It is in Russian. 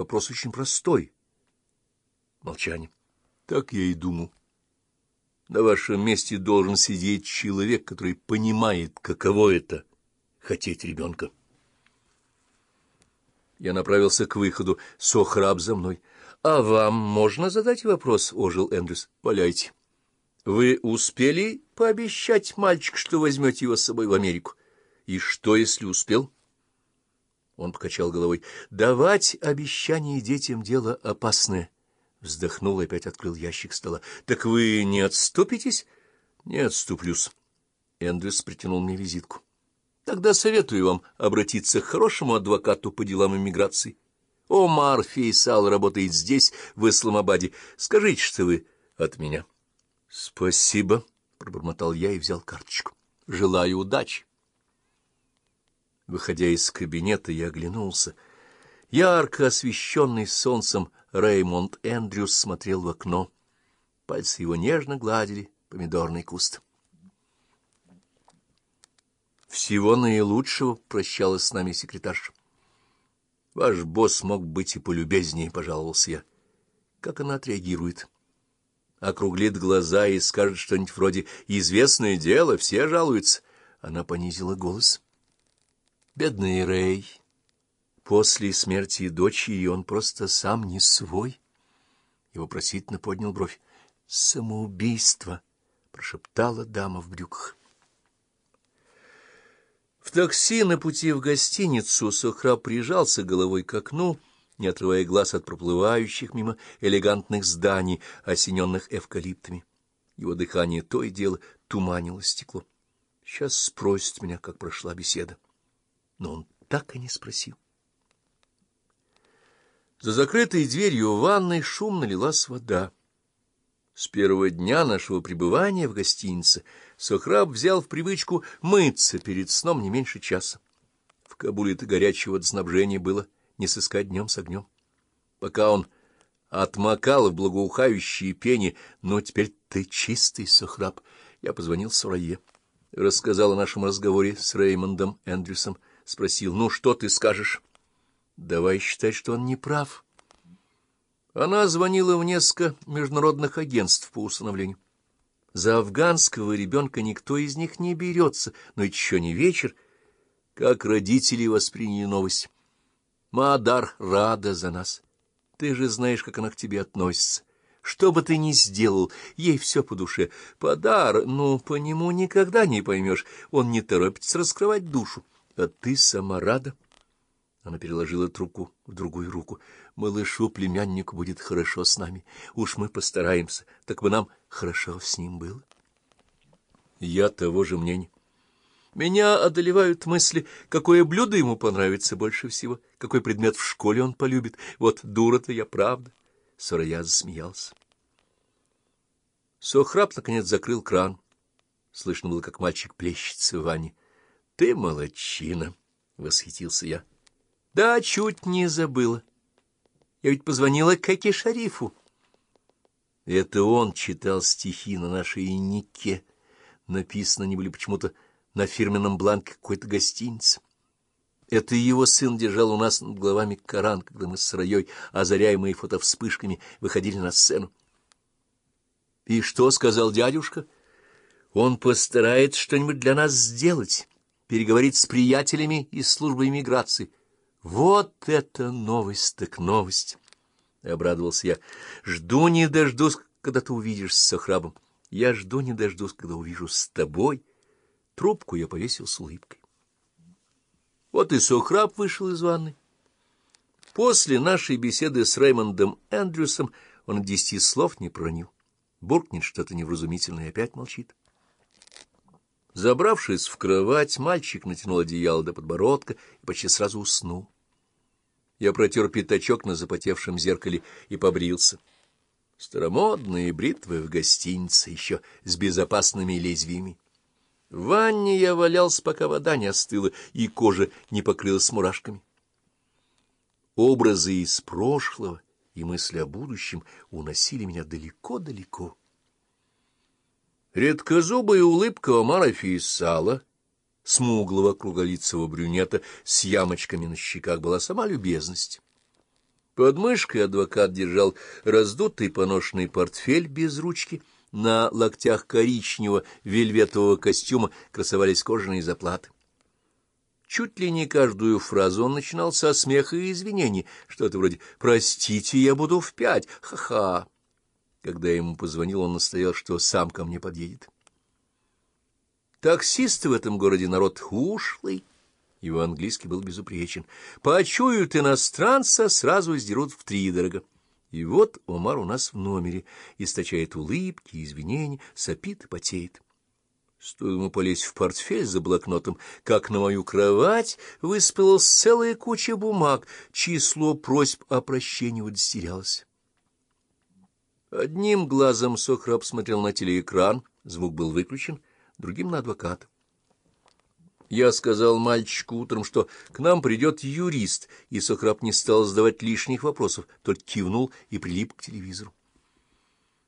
Вопрос очень простой. Молчание. Так я и думал. На вашем месте должен сидеть человек, который понимает, каково это — хотеть ребенка. Я направился к выходу. Сохраб за мной. — А вам можно задать вопрос? — ожил Эндрюс. — Валяйте. — Вы успели пообещать мальчик, что возьмете его с собой в Америку? И что, если успел? Он покачал головой. — Давать обещания детям — дело опасное. Вздохнул и опять открыл ящик стола. — Так вы не отступитесь? — Не отступлюсь. Эндрюс притянул мне визитку. — Тогда советую вам обратиться к хорошему адвокату по делам иммиграции. Омар Фейсал работает здесь, в Исламабаде. Скажите, что вы от меня. — Спасибо, — пробормотал я и взял карточку. — Желаю удачи. Выходя из кабинета, я оглянулся. Ярко освещенный солнцем Реймонд Эндрюс смотрел в окно. Пальцы его нежно гладили помидорный куст. Всего наилучшего прощалась с нами секретарша. Ваш босс мог быть и полюбезнее, — пожаловался я. Как она отреагирует? Округлит глаза и скажет что-нибудь вроде «Известное дело, все жалуются». Она понизила голос. Бедный Рэй. После смерти дочери он просто сам не свой. И вопросительно поднял бровь. «Самоубийство!» — прошептала дама в брюках. В такси на пути в гостиницу Сухраб прижался головой к окну, не отрывая глаз от проплывающих мимо элегантных зданий, осененных эвкалиптами. Его дыхание то и дело туманило стекло. Сейчас спросит меня, как прошла беседа но он так и не спросил. За закрытой дверью ванной шумно лилась вода. С первого дня нашего пребывания в гостинице Сохраб взял в привычку мыться перед сном не меньше часа. В Кабуле-то горячего снабжения было не сыскать днем с огнем. Пока он отмокал в благоухающие пени, но теперь ты чистый, Сохраб. Я позвонил Сурае, рассказал о нашем разговоре с Реймондом Эндрюсом, — спросил. — Ну, что ты скажешь? — Давай считать, что он не прав. Она звонила в несколько международных агентств по усыновлению. За афганского ребенка никто из них не берется, но еще не вечер. Как родители восприняли новость. Мадар рада за нас. Ты же знаешь, как она к тебе относится. Что бы ты ни сделал, ей все по душе. Подар, ну, по нему никогда не поймешь. Он не торопится раскрывать душу. А ты сама рада? Она переложила трубку в другую руку. Малышу-племяннику будет хорошо с нами. Уж мы постараемся, так бы нам хорошо с ним было. Я того же мнения. Меня одолевают мысли, какое блюдо ему понравится больше всего, какой предмет в школе он полюбит. Вот дура-то я, правда. Сорая засмеялся. Сохраб, наконец, закрыл кран. Слышно было, как мальчик плещется в ванне. Ты молодчина, — восхитился я. — Да, чуть не забыла. Я ведь позвонила Кэке Шарифу. Это он читал стихи на нашей нике. Написано они были почему-то на фирменном бланке какой-то гостиницы. Это его сын держал у нас над головами Коран, когда мы с Раей, озаряемые фотовспышками, выходили на сцену. — И что сказал дядюшка? — Он постарается что-нибудь для нас сделать переговорить с приятелями из службы иммиграции. Вот это новость так новость! — обрадовался я. — Жду не дождусь, когда ты увидишь с Сохрабом. Я жду не дождусь, когда увижу с тобой. Трубку я повесил с улыбкой. Вот и Сохраб вышел из ванны. После нашей беседы с Реймондом Эндрюсом он десяти слов не проронил. Буркнет что-то невразумительное и опять молчит. Забравшись в кровать, мальчик натянул одеяло до подбородка и почти сразу уснул. Я протер пятачок на запотевшем зеркале и побрился. Старомодные бритвы в гостинице, еще с безопасными лезвиями. В ванне я валялся, пока вода не остыла, и кожа не покрылась мурашками. Образы из прошлого и мысли о будущем уносили меня далеко-далеко. Редкозубая улыбка Омара Фейсала, смуглого круглолицего брюнета с ямочками на щеках, была сама любезность. Под мышкой адвокат держал раздутый поношенный портфель без ручки. На локтях коричневого вельветового костюма красовались кожаные заплаты. Чуть ли не каждую фразу он начинал со смеха и извинений, что-то вроде «Простите, я буду в пять, ха-ха». Когда ему позвонил, он настоял, что сам ко мне подъедет. Таксисты в этом городе народ ушлый. Его английский был безупречен. Почуют иностранца, сразу сдерут втридорога. И вот Омар у нас в номере, источает улыбки, извинения, сопит и потеет. Стоило ему полезть в портфель за блокнотом, как на мою кровать выспалась целая куча бумаг, число просьб о прощении удостерялось. Одним глазом Сохраб смотрел на телеэкран, звук был выключен, другим — на адвоката. Я сказал мальчику утром, что к нам придет юрист, и Сохраб не стал задавать лишних вопросов, только кивнул и прилип к телевизору.